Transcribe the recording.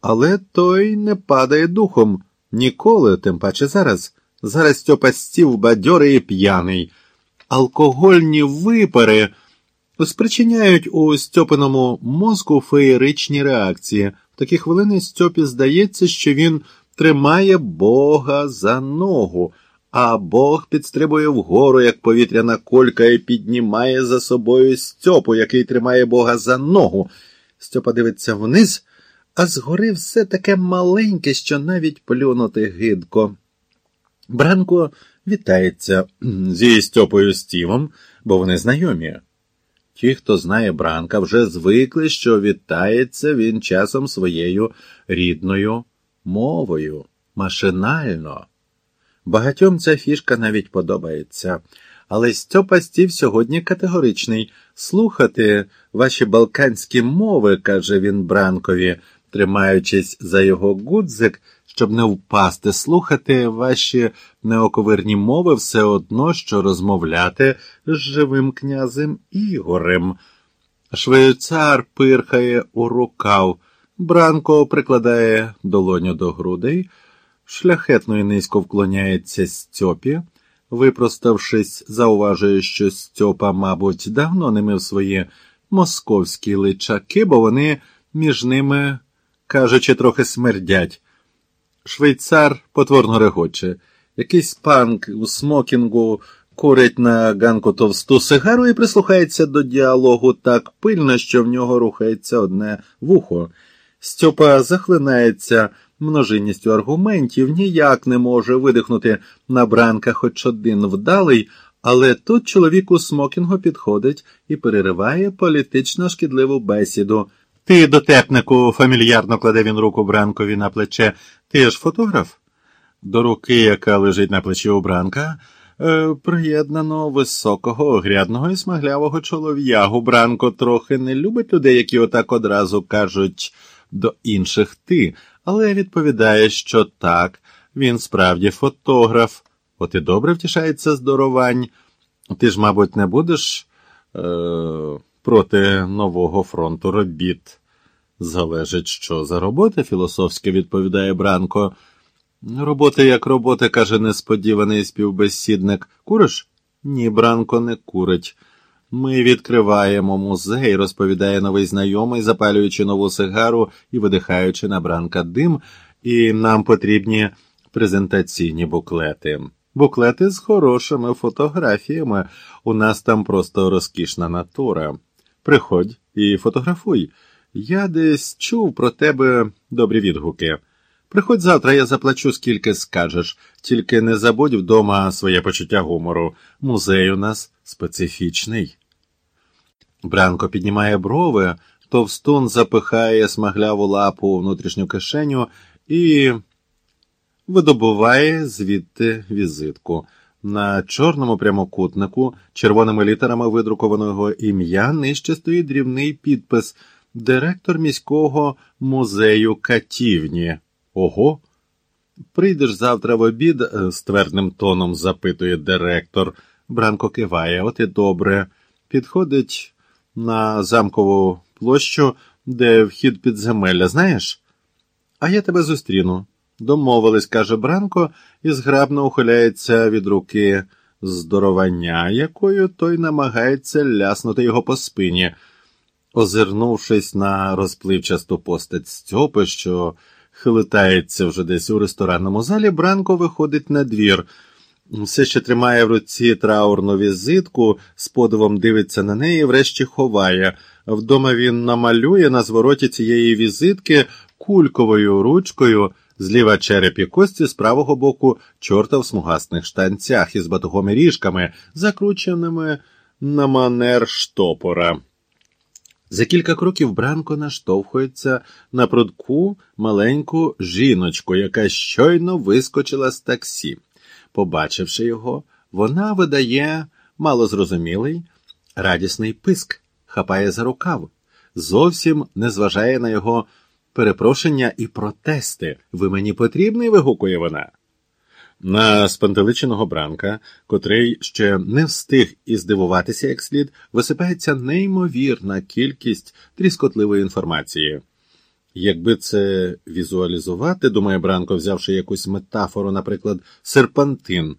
Але той не падає духом ніколи, тим паче зараз. Зараз Стьопа стів бадьорий і п'яний. Алкогольні випари спричиняють у Стьопиному мозку феєричні реакції. В такі хвилини Стьопі здається, що він тримає Бога за ногу, а Бог підстрибує вгору, як повітряна колька, і піднімає за собою Стьопу, який тримає Бога за ногу. Стьопа дивиться вниз, а згори все таке маленьке, що навіть плюнути гидко. Бранко вітається зі Стьопою Стівом, бо вони знайомі. Ті, хто знає Бранка, вже звикли, що вітається він часом своєю рідною мовою, машинально. Багатьом ця фішка навіть подобається. Але Стьопа Стів сьогодні категоричний. Слухати ваші балканські мови, каже він Бранкові, тримаючись за його гудзик, щоб не впасти, слухати ваші неоковирні мови все одно, що розмовляти з живим князем Ігорем. Швейцар пирхає у рукав, Бранко прикладає долоню до грудей, шляхетно і низько вклоняється Стьопі. Випроставшись, зауважує, що Стьопа, мабуть, давно не мив свої московські личаки, бо вони між ними, кажучи, трохи смердять. Швейцар потворно регоче. Якийсь панк у смокінгу курить на ганку товсту сигару і прислухається до діалогу так пильно, що в нього рухається одне вухо. Стьопа захлинається множинністю аргументів, ніяк не може видихнути на бранка хоч один вдалий, але тут чоловік у смокінгу підходить і перериває політично шкідливу бесіду. Ти, дотепнику, фамільярно кладе він руку бранкові на плече. Ти ж фотограф? До руки, яка лежить на плечі у бранка, е, приєднано високого, огрядного і смаглявого чолов'ягу. Бранко трохи не любить людей, які отак одразу кажуть до інших ти, але відповідає, що так, він справді фотограф. От і добре втішається здоровань. Ти ж, мабуть, не будеш е, проти нового фронту робіт. Залежить, що за робота, філософськи відповідає Бранко. Робота як робота, каже несподіваний співбесідник. Куриш? Ні, Бранко не курить. Ми відкриваємо музей, розповідає новий знайомий, запалюючи нову сигару і видихаючи на бранка дим, і нам потрібні презентаційні буклети. Буклети з хорошими фотографіями. У нас там просто розкішна натура. Приходь і фотографуй. Я десь чув про тебе добрі відгуки. Приходь завтра, я заплачу, скільки скажеш, тільки не забудь вдома своє почуття гумору. Музей у нас специфічний. Бранко піднімає брови, товстун запихає смагляву лапу у внутрішню кишеню і видобуває звідти візитку. На чорному прямокутнику червоними літерами видрукованого ім'я нижче стоїть дрібний підпис Директор міського музею Катівні. Ого. Прийдеш завтра в обід, е, з твердним тоном запитує директор. Бранко киває, от і добре. Підходить на замкову площу, де вхід підземелля, знаєш? А я тебе зустріну. Домовились, каже Бранко, і зграбно ухиляється від руки здоровання, якою той намагається ляснути його по спині. Озирнувшись на розпливчасту постать Стьопи, що хилитається вже десь у ресторанному залі, Бранко виходить на двір. Все ще тримає в руці траурну візитку, з подивом дивиться на неї, врешті ховає. Вдома він намалює на звороті цієї візитки кульковою ручкою, зліва череп і кості, з правого боку чорта в смугасних штанцях із батугом і ріжками, закрученими на манер штопора. За кілька кроків Бранко наштовхується на прудку маленьку жіночку, яка щойно вискочила з таксі. Побачивши його, вона видає малозрозумілий, радісний писк, хапає за рукав, зовсім не зважає на його перепрошення і протести. Ви мені потрібний? вигукує вона. На спантеличеного бранка, котрий ще не встиг і здивуватися як слід, висипається неймовірна кількість тріскотливої інформації. Якби це візуалізувати, думає Бранко, взявши якусь метафору, наприклад, серпантин,